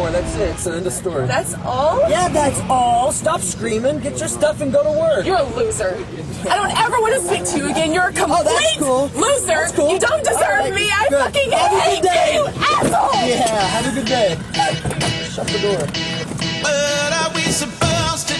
more. That's it. It's the end of story. That's all? yeah, that's all. Stop screaming. Get your stuff and go to work. You're a loser. I don't ever want to speak to you again. You're a oh, complete Oh, cool. loser. Cool. You don't deserve right. me. I good. fucking Have hate you, asshole. Yeah, have a good day. Shut the door. What are we supposed to?